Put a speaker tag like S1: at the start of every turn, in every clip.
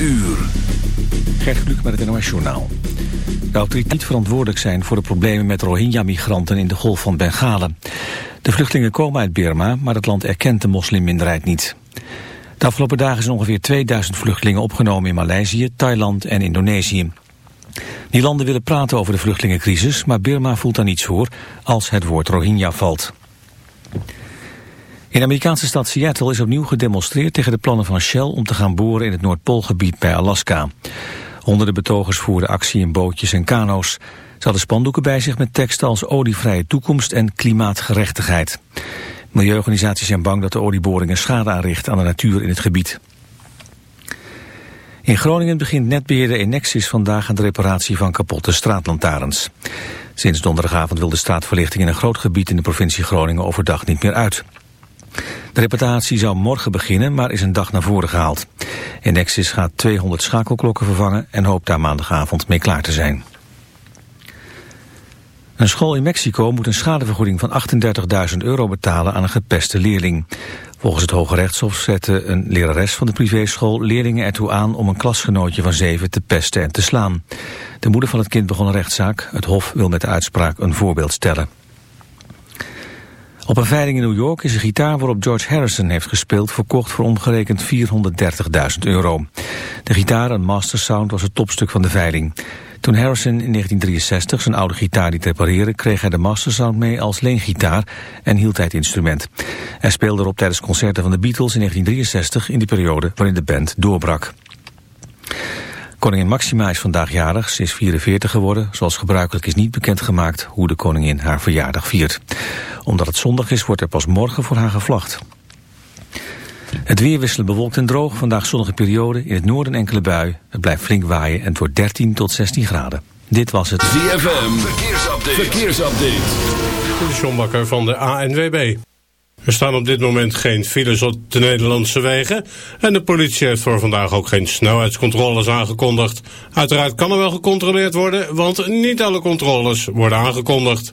S1: uur. Gert Kluk met het NOS Journaal. De autoriteiten niet verantwoordelijk zijn voor de problemen met Rohingya-migranten in de golf van Bengalen. De vluchtelingen komen uit Burma, maar het land erkent de moslimminderheid niet. De afgelopen dagen zijn ongeveer 2000 vluchtelingen opgenomen in Maleisië, Thailand en Indonesië. Die landen willen praten over de vluchtelingencrisis, maar Burma voelt daar niets voor als het woord Rohingya valt. In de Amerikaanse stad Seattle is opnieuw gedemonstreerd tegen de plannen van Shell om te gaan boren in het Noordpoolgebied bij Alaska. Honderden betogers voerden actie in bootjes en kano's. Ze hadden spandoeken bij zich met teksten als olievrije toekomst en klimaatgerechtigheid. Milieuorganisaties zijn bang dat de olieboringen schade aanrichten aan de natuur in het gebied. In Groningen begint netbeheerder Enexis vandaag aan de reparatie van kapotte straatlantaarns. Sinds donderdagavond wil de straatverlichting in een groot gebied in de provincie Groningen overdag niet meer uit. De reparatie zou morgen beginnen, maar is een dag naar voren gehaald. Enexis gaat 200 schakelklokken vervangen en hoopt daar maandagavond mee klaar te zijn. Een school in Mexico moet een schadevergoeding van 38.000 euro betalen aan een gepeste leerling. Volgens het Hoge Rechtshof zette een lerares van de privéschool leerlingen ertoe aan om een klasgenootje van zeven te pesten en te slaan. De moeder van het kind begon een rechtszaak. Het Hof wil met de uitspraak een voorbeeld stellen. Op een veiling in New York is een gitaar waarop George Harrison heeft gespeeld verkocht voor omgerekend 430.000 euro. De gitaar, een Master Sound, was het topstuk van de veiling. Toen Harrison in 1963 zijn oude gitaar liet repareren... kreeg hij de Master Sound mee als leengitaar en hield hij het instrument. Hij speelde erop tijdens concerten van de Beatles in 1963... in die periode waarin de band doorbrak. Koningin Maxima is vandaag jarig, ze is 44 geworden. Zoals gebruikelijk is niet bekendgemaakt hoe de koningin haar verjaardag viert. Omdat het zondag is, wordt er pas morgen voor haar gevlacht. Het weer wisselen bewolkt en droog. Vandaag zonnige periode. In het noorden enkele bui. Het blijft flink waaien en het wordt 13 tot 16 graden. Dit was het
S2: ZFM. Verkeersupdate. Verkeersupdate.
S3: De Sjombakker van de ANWB. Er staan op dit moment geen files op de Nederlandse wegen. En de politie heeft voor vandaag ook geen snelheidscontroles aangekondigd. Uiteraard kan er wel gecontroleerd worden, want niet alle controles worden aangekondigd.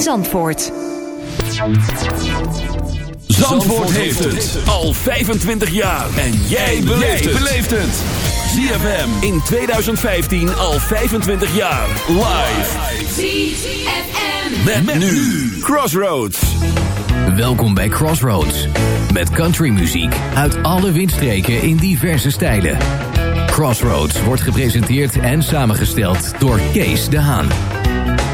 S4: Zandvoort.
S2: Zandvoort heeft het al 25 jaar. En jij beleeft het. ZFM in 2015 al 25 jaar. Live.
S5: ZFM.
S2: Met, met nu Crossroads.
S6: Welkom bij Crossroads. Met countrymuziek uit alle windstreken in diverse stijlen. Crossroads wordt gepresenteerd en samengesteld door Kees de Haan.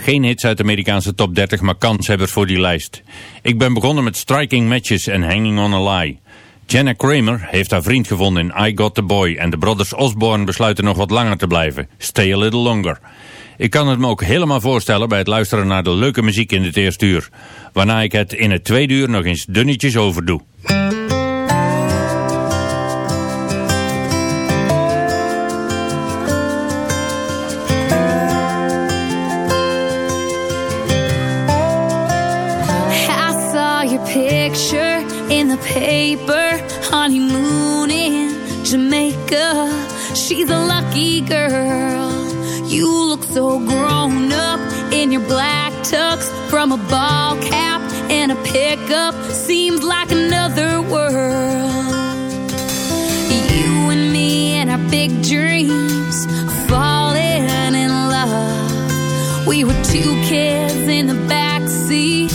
S7: Geen hits uit de Amerikaanse top 30, maar kanshebbers voor die lijst. Ik ben begonnen met Striking Matches en Hanging on a Lie. Jenna Kramer heeft haar vriend gevonden in I Got The Boy en de brothers Osborne besluiten nog wat langer te blijven. Stay a little longer. Ik kan het me ook helemaal voorstellen bij het luisteren naar de leuke muziek in het eerste uur. Waarna ik het in het tweede uur nog eens dunnetjes overdoe.
S5: Paper, honeymoon in Jamaica. She's a lucky girl. You look so grown up in your black tux from a ball cap and a pickup. Seems like another world. You and me and our big dreams falling in love. We were two kids in the back seat,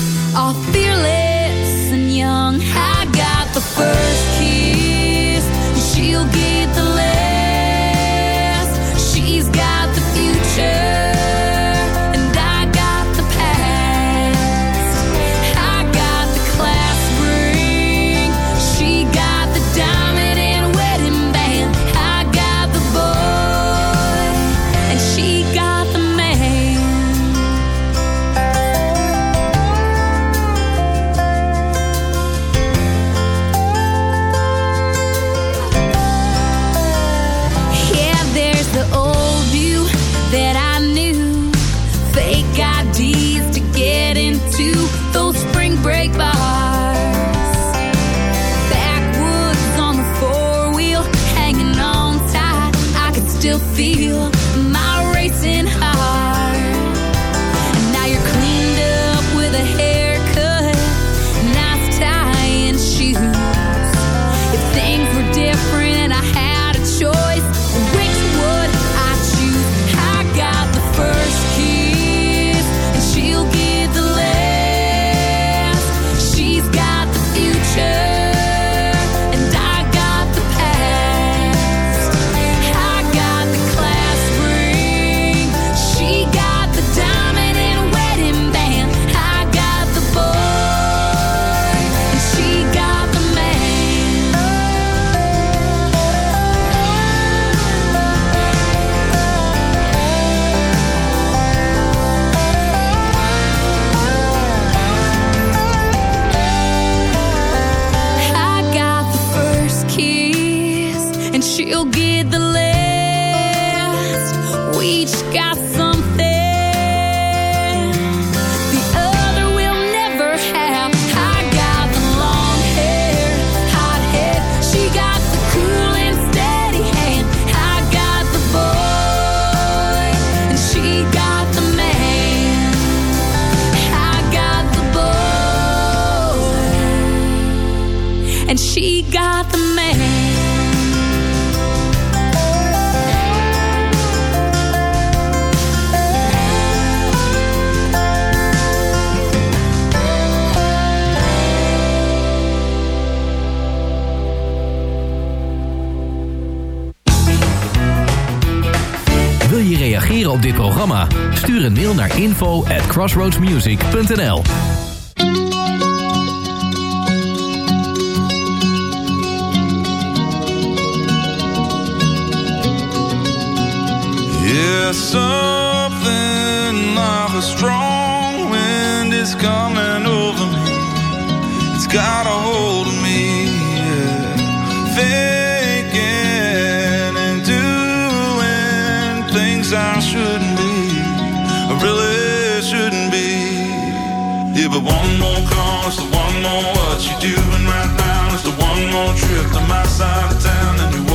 S8: Stuur een mail naar info at crossroadsmusic.nl
S9: Yeah, something like a strong wind is coming over me. It's got a hold one more call is the one more what you doing right now. It's the one more trip to my side of town and you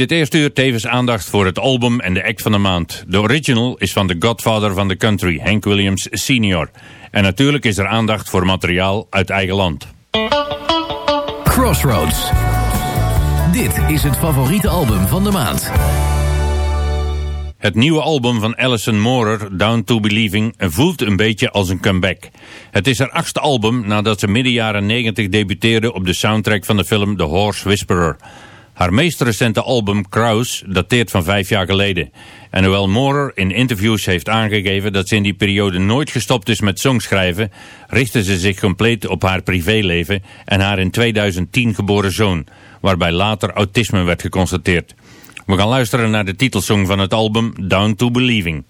S7: dit eerste uur tevens aandacht voor het album en de act van de maand. De original is van de godfather van de country, Hank Williams Sr. En natuurlijk is er aandacht voor materiaal uit eigen land.
S8: Crossroads. Dit is het favoriete album van de maand.
S7: Het nieuwe album van Alison Moorer, Down to Believing, voelt een beetje als een comeback. Het is haar achtste album nadat ze midden jaren 90 debuteerde op de soundtrack van de film The Horse Whisperer. Haar meest recente album, Kraus, dateert van vijf jaar geleden. En hoewel Moorer in interviews heeft aangegeven dat ze in die periode nooit gestopt is met songschrijven, richtte ze zich compleet op haar privéleven en haar in 2010 geboren zoon, waarbij later autisme werd geconstateerd. We gaan luisteren naar de titelsong van het album Down to Believing.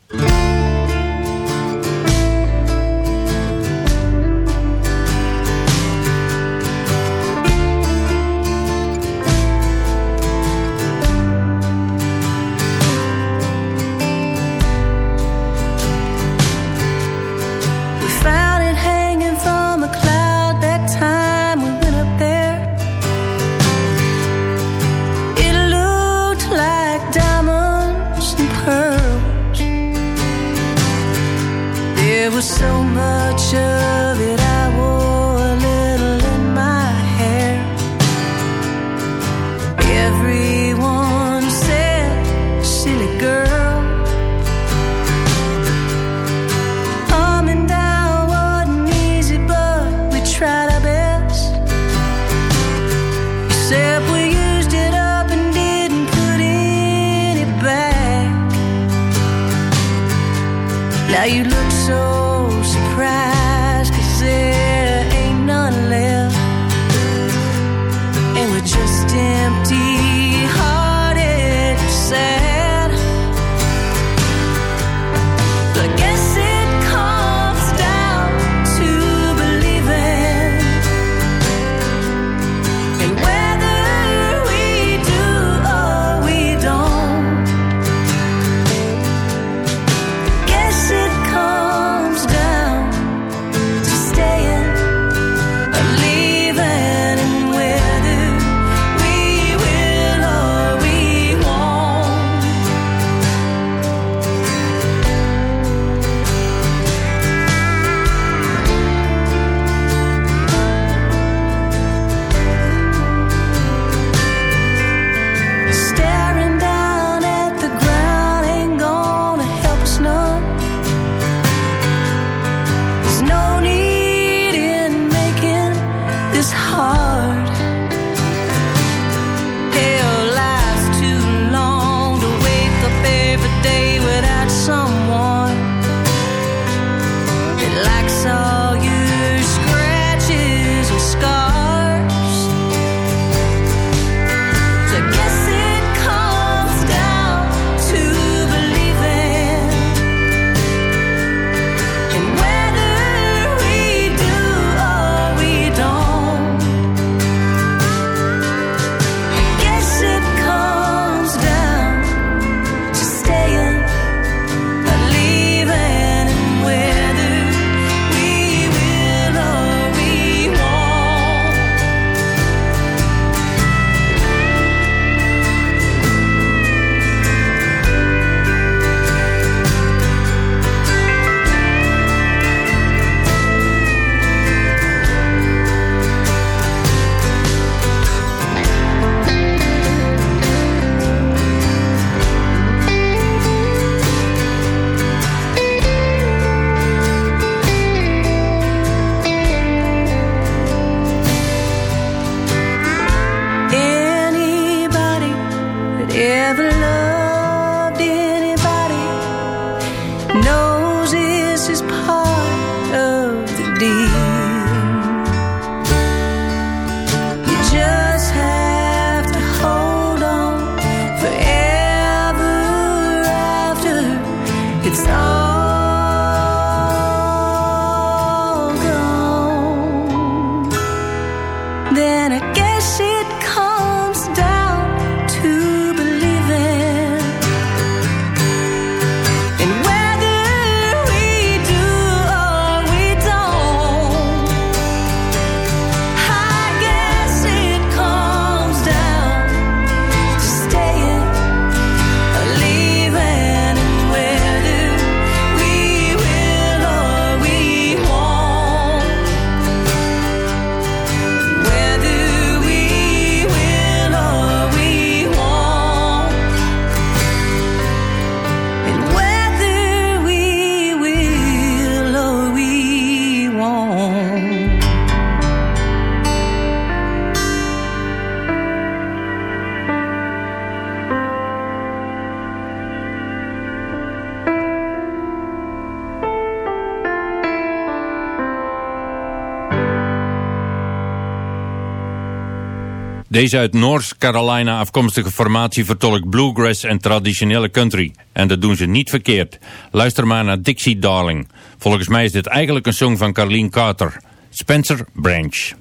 S10: Deze uit North Carolina afkomstige formatie vertolkt bluegrass en traditionele country. En dat doen ze niet verkeerd. Luister maar naar Dixie Darling. Volgens mij is dit eigenlijk een song van Carleen Carter. Spencer Branch.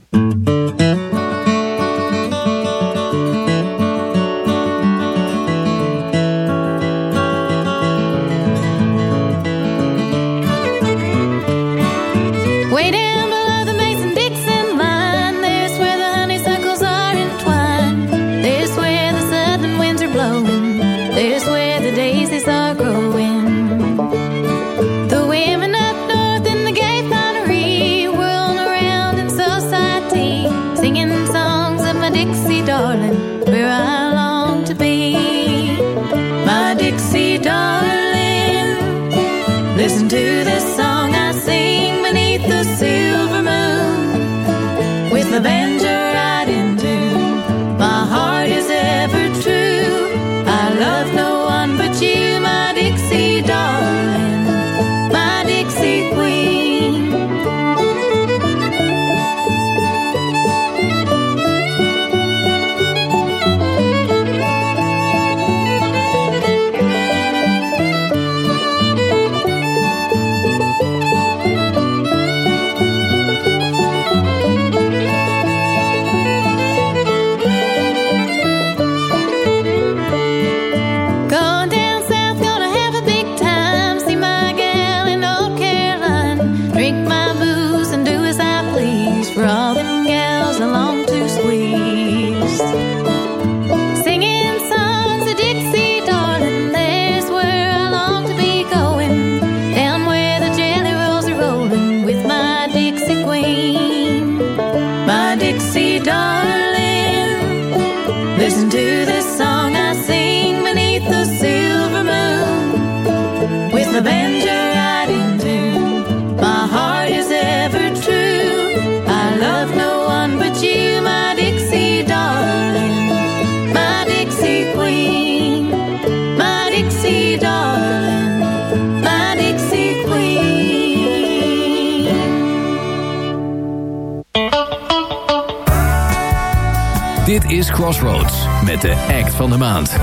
S8: Maand.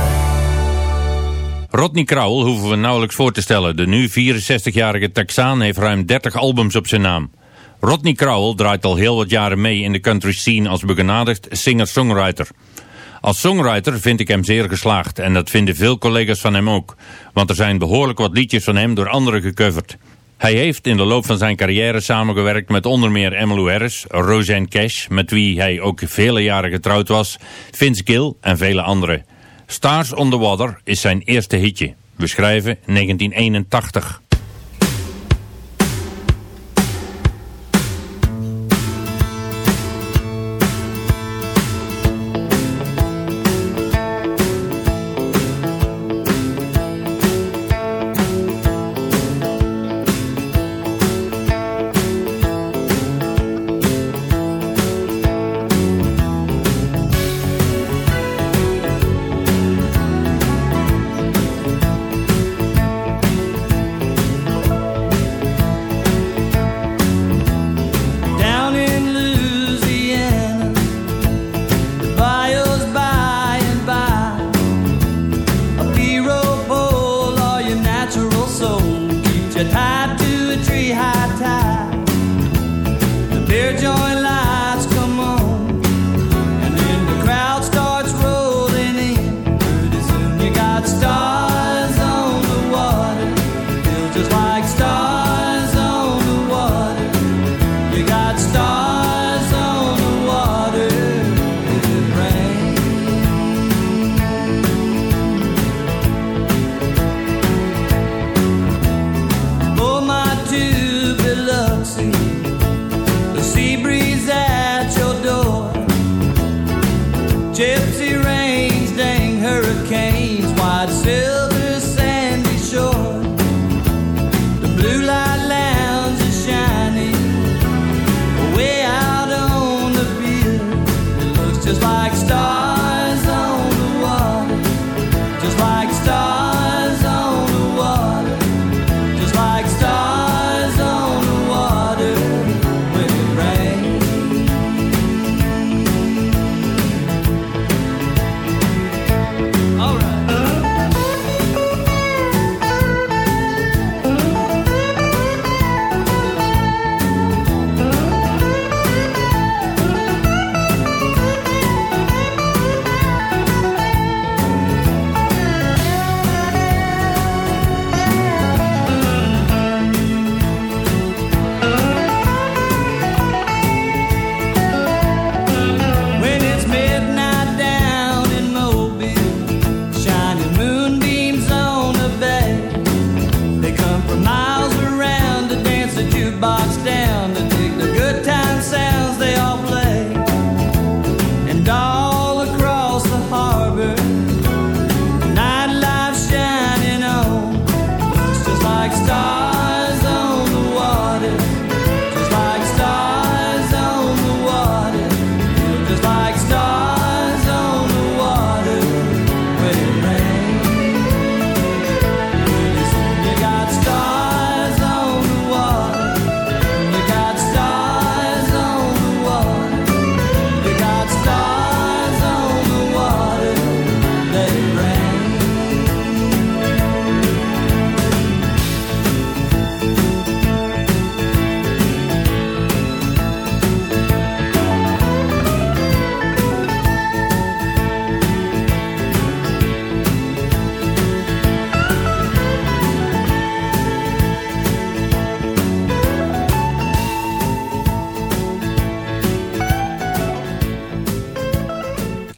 S7: Rodney Crowell hoeven we nauwelijks voor te stellen. De nu 64-jarige Texaan heeft ruim 30 albums op zijn naam. Rodney Crowell draait al heel wat jaren mee in de country scene als begenadigd singer-songwriter. Als songwriter vind ik hem zeer geslaagd en dat vinden veel collega's van hem ook. Want er zijn behoorlijk wat liedjes van hem door anderen gecoverd. Hij heeft in de loop van zijn carrière samengewerkt met onder meer Emmylou Harris, Roseanne Cash, met wie hij ook vele jaren getrouwd was, Vince Gill en vele anderen. Stars on the Water is zijn eerste hitje. We schrijven 1981.
S11: Just like stars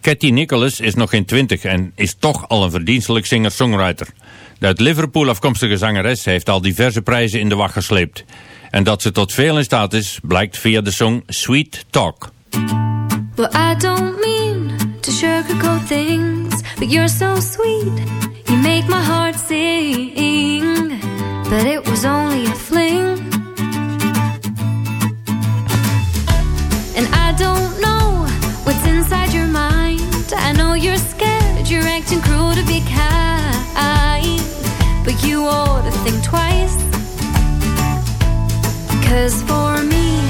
S7: Cathy Nicholas is nog geen twintig en is toch al een verdienstelijk singer-songwriter. De uit Liverpool afkomstige zangeres heeft al diverse prijzen in de wacht gesleept. En dat ze tot veel in staat is, blijkt via de song Sweet Talk.
S12: Well, I don't mean to sugarcoat
S5: things, but you're so sweet, you make my heart sing. But it was only a fling. And I don't know what's inside your mind. I know you're scared, you're acting cruel to be kind. But you ought to think twice. Cause for me,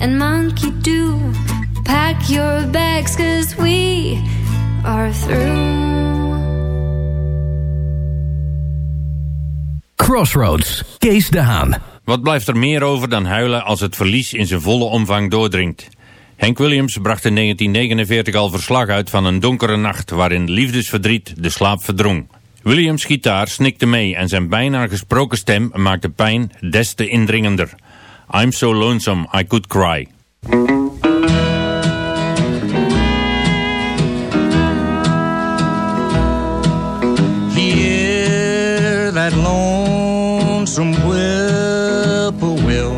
S5: and monkey do. Pack your bags, cause we are through.
S8: Crossroads, Kees de Haan.
S7: Wat blijft er meer over dan huilen als het verlies in zijn volle omvang doordringt? Hank Williams bracht in 1949 al verslag uit van een donkere nacht... waarin liefdesverdriet de slaap verdrong. Williams' gitaar snikte mee en zijn bijna gesproken stem maakte pijn des te indringender... I'm so lonesome I could cry.
S13: Hear that lonesome whippoorwill.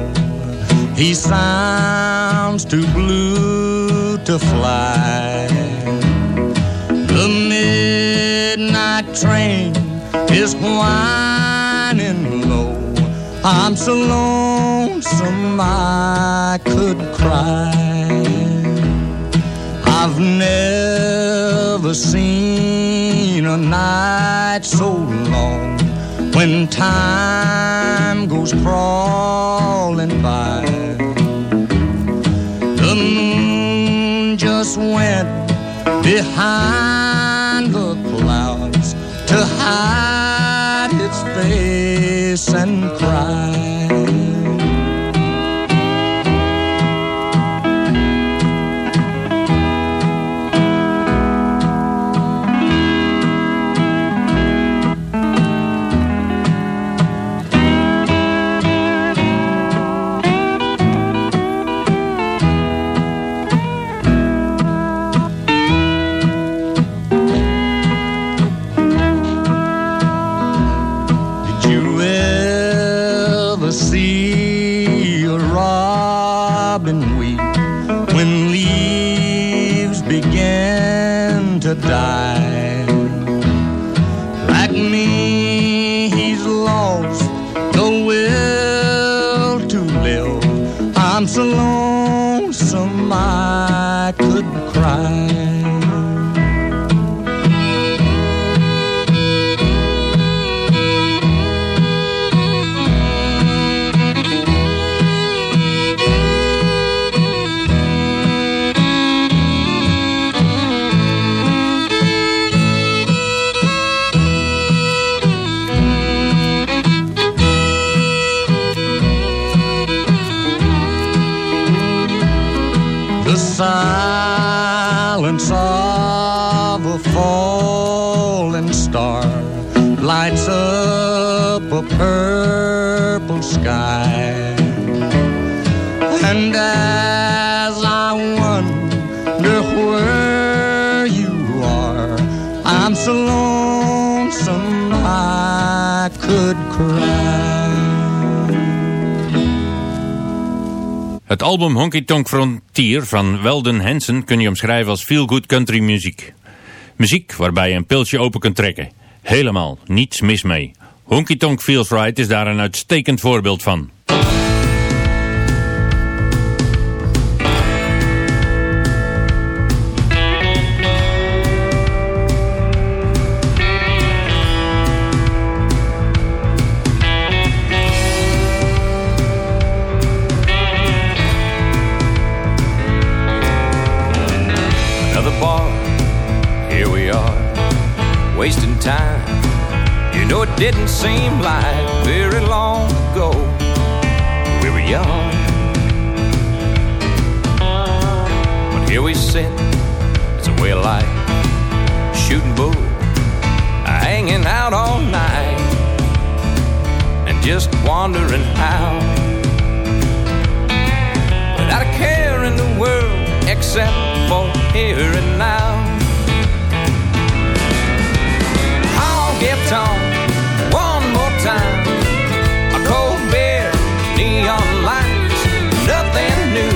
S13: He sounds too blue to fly. The midnight train is whining low. I'm so lonesome lonesome I could cry. I've never seen a night so long when time goes crawling by. The moon just went behind
S7: album Honky Tonk Frontier van Weldon Hansen kun je omschrijven als feel-good country muziek. Muziek waarbij je een pilsje open kunt trekken. Helemaal niets mis mee. Honky Tonk Feels Right is daar een uitstekend voorbeeld van.
S14: Wasting time. You know, it didn't seem like very long ago. We were young. But here we sit, it's a way of life. Shooting bull, hanging out all night, and just wondering how. Without a care in the world except for here and now. Honky tonk, one more time. A cold beer, neon lights, nothing new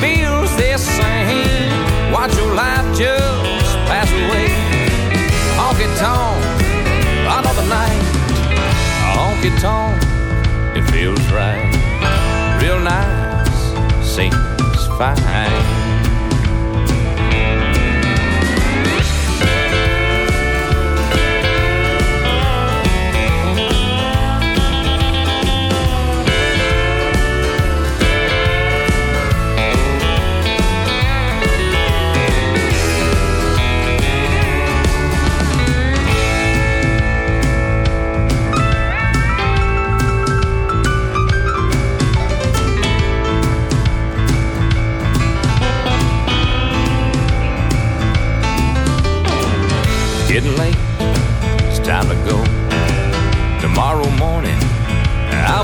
S14: feels the same. Watch your life just pass away. Honky tonk, another night. Honky tonk, it feels right, real nice, seems fine.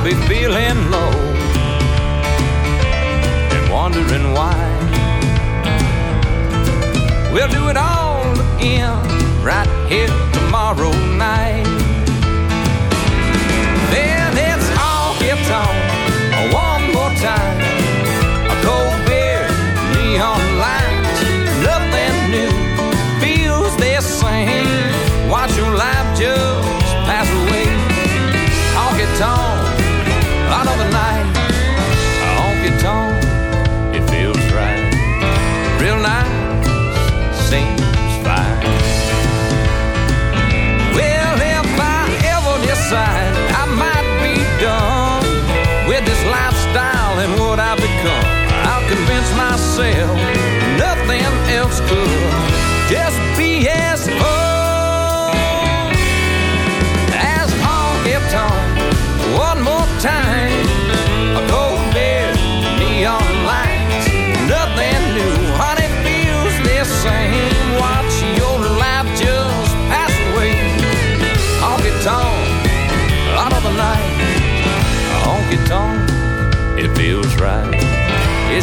S14: I'll be feeling low and wondering why. We'll do it all again right here tomorrow night.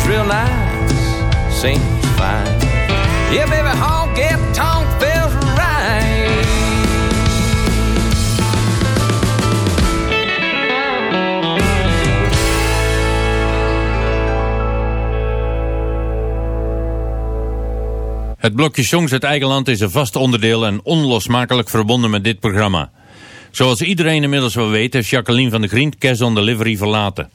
S14: Real nice, seems fine. Yeah, baby, honky tonk feels right.
S7: Het blokje Songs uit eigen land is een vast onderdeel en onlosmakelijk verbonden met dit programma. Zoals iedereen inmiddels wel weet heeft Jacqueline van der Grient Cash on Delivery verlaten.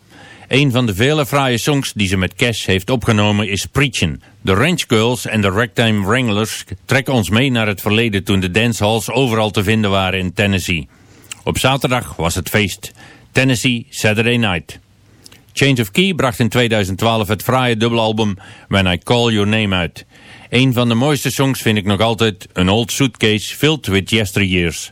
S7: Een van de vele fraaie songs die ze met Cash heeft opgenomen is Preachin'. De Ranch Girls en de Ragtime Wranglers trekken ons mee naar het verleden toen de dancehalls overal te vinden waren in Tennessee. Op zaterdag was het feest. Tennessee Saturday Night. Change of Key bracht in 2012 het fraaie dubbelalbum When I Call Your Name uit. Een van de mooiste songs vind ik nog altijd An Old Suitcase Filled with Yesteryears.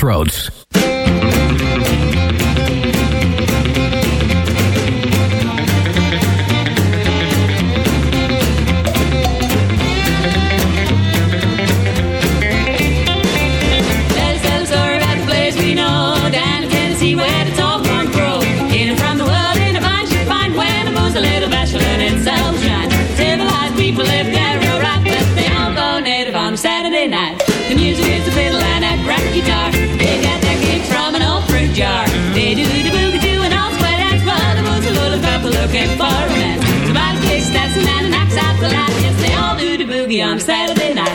S15: Crossroads.
S5: on Saturday night.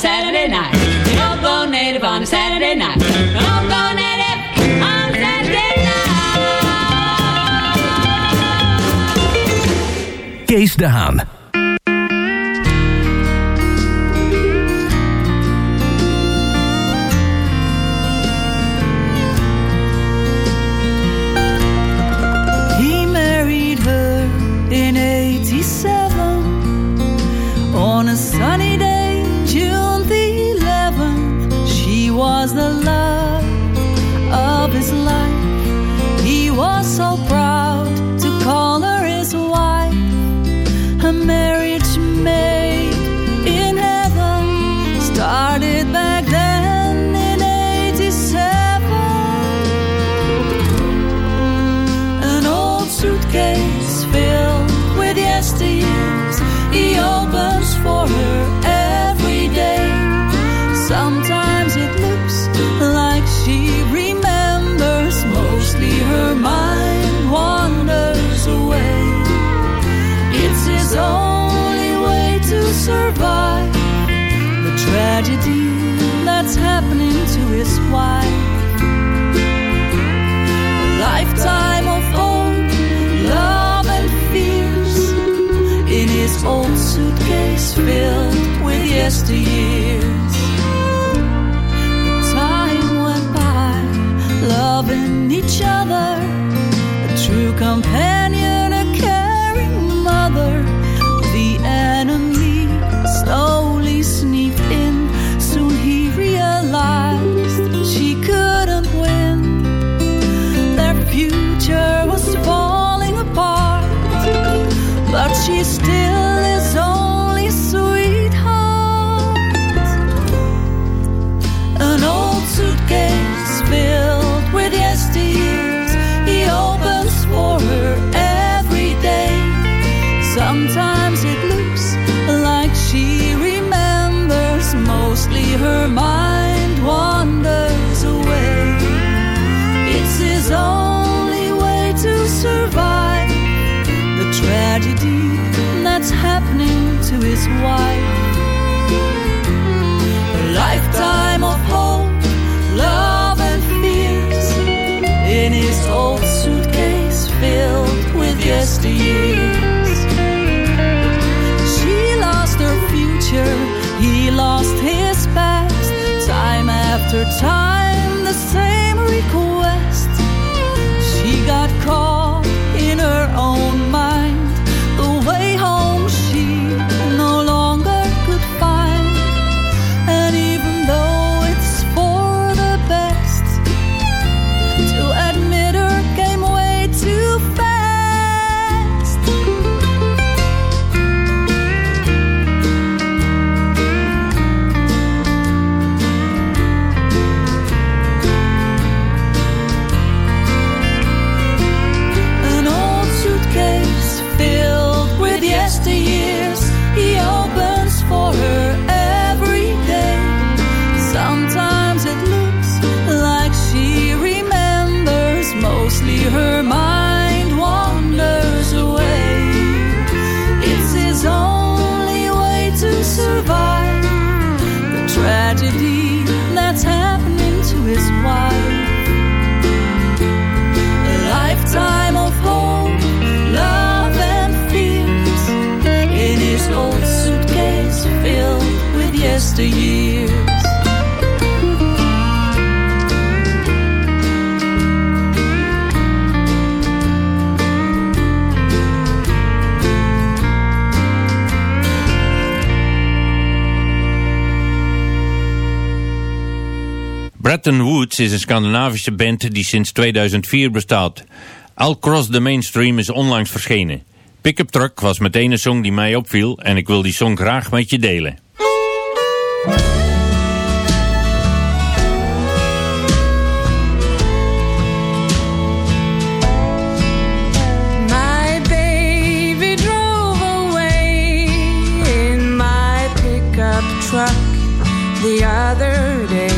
S5: Saturday night. They don't go native on a Saturday night. They don't go native on Saturday night.
S15: Case de
S16: each other, a true companion.
S15: happening to his wife. A lifetime of hope, love, and fears in his old suitcase filled with yesteryear. tragedy that's happening to his wife.
S7: Bretton Woods is een Scandinavische band die sinds 2004 bestaat. All Cross the Mainstream is onlangs verschenen. Pickup Truck was meteen een song die mij opviel en ik wil die song graag met je delen.
S15: the other day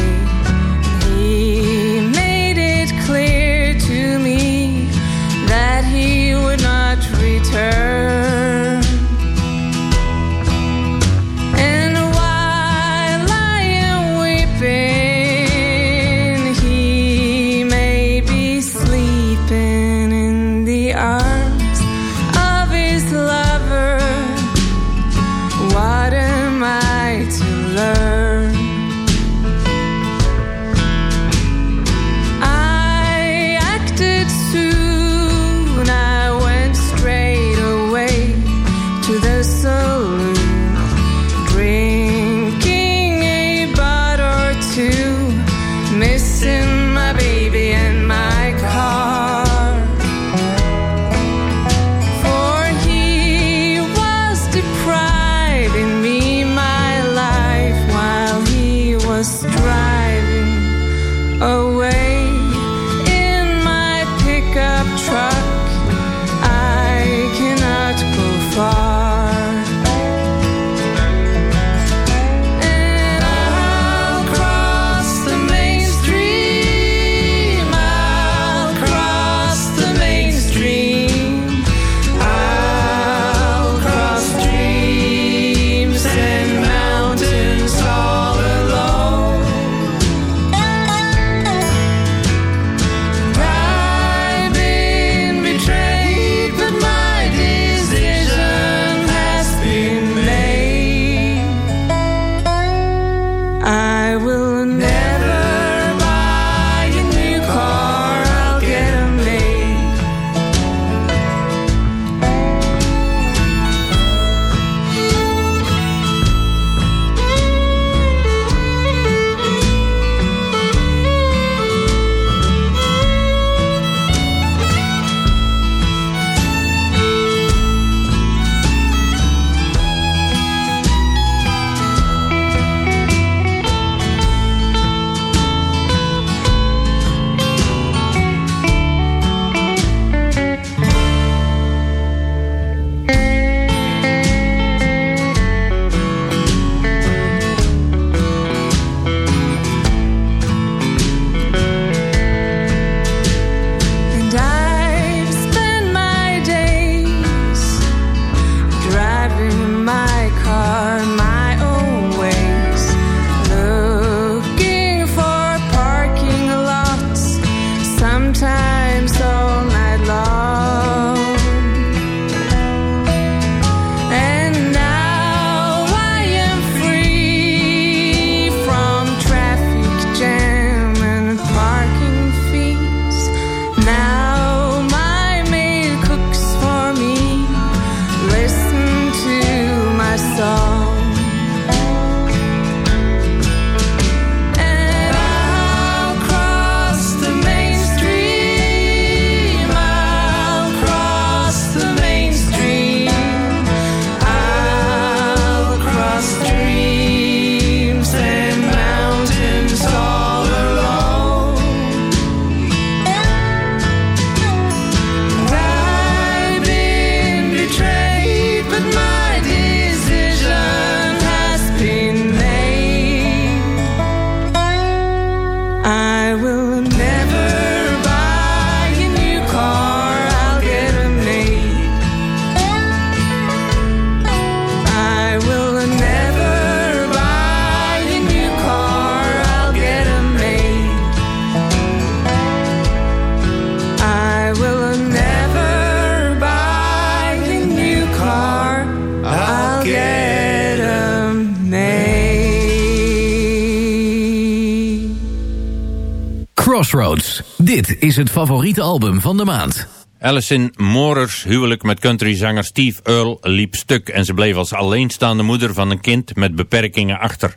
S8: is het favoriete album van de maand.
S10: Alison Morers huwelijk met countryzanger Steve Earle liep stuk en ze bleef als alleenstaande moeder van een kind met beperkingen achter.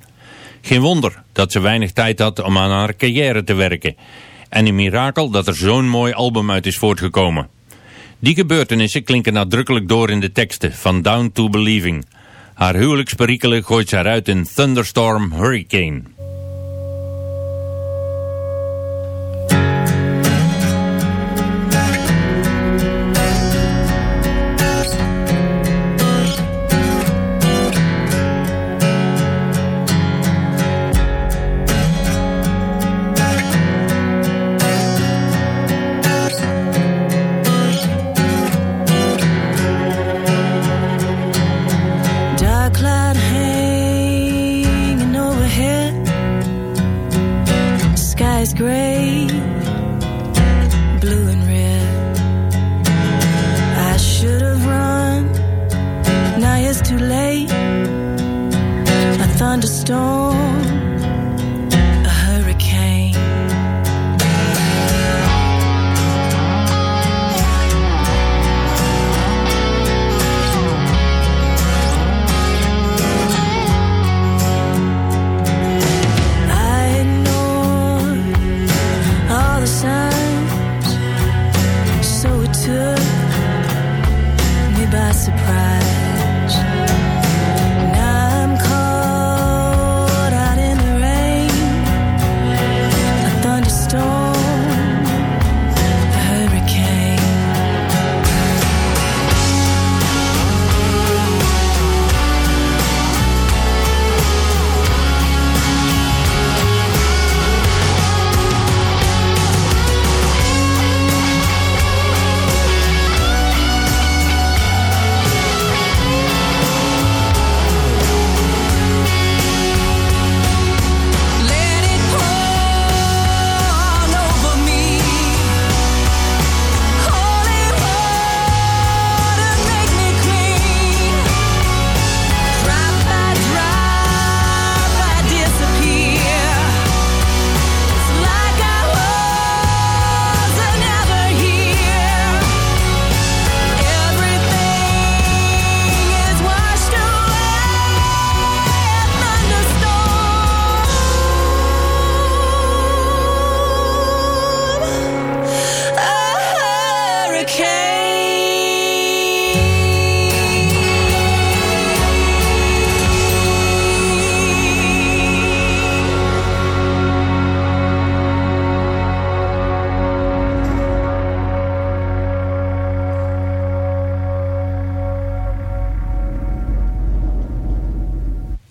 S10: Geen wonder dat ze weinig tijd had om aan haar carrière te werken. En een mirakel dat er zo'n mooi album uit is voortgekomen. Die gebeurtenissen klinken nadrukkelijk door in de teksten van Down to Believing. Haar huwelijksperikelen gooit ze eruit in Thunderstorm Hurricane.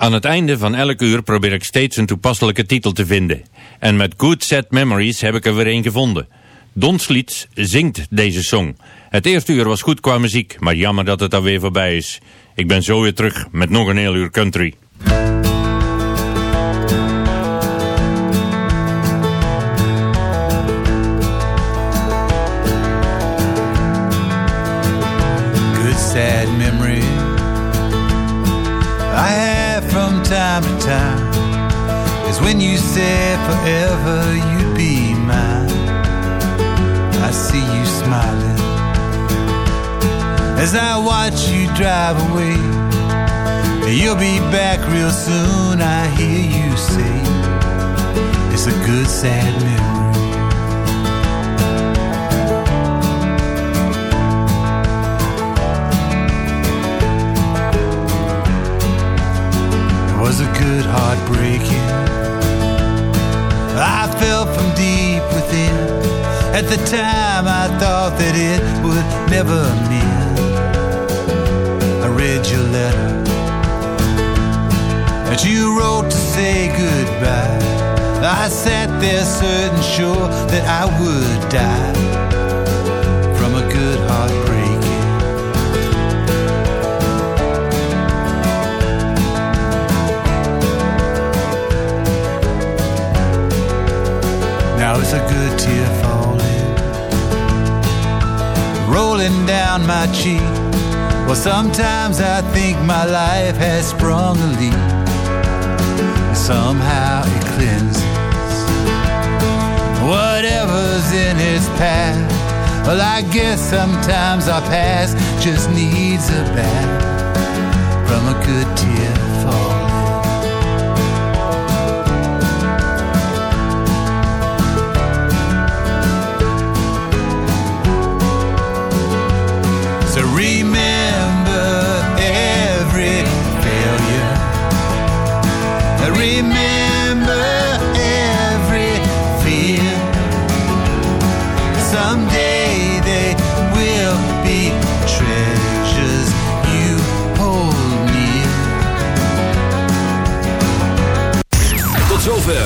S10: Aan het einde van elk uur probeer ik steeds een toepasselijke titel te vinden. En met Good Set Memories heb ik er weer een gevonden. Don Sliets zingt deze song. Het eerste uur was goed qua muziek, maar jammer dat het alweer voorbij is. Ik ben zo weer terug met nog een heel uur country.
S17: Time is when you said forever you'd be mine. I see you smiling as I watch you drive away. You'll be back real soon, I hear you say. It's a good sad memory. Never mend. I read your letter that you wrote to say goodbye. I sat there certain sure that I would die from a good heartbreaking. Now it's a good tear rolling down my cheek. Well, sometimes I think my life has sprung a leak. And somehow it cleanses whatever's in its path. Well, I guess sometimes our past just needs a bath from a good tear.